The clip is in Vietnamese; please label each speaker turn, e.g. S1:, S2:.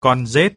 S1: con rết.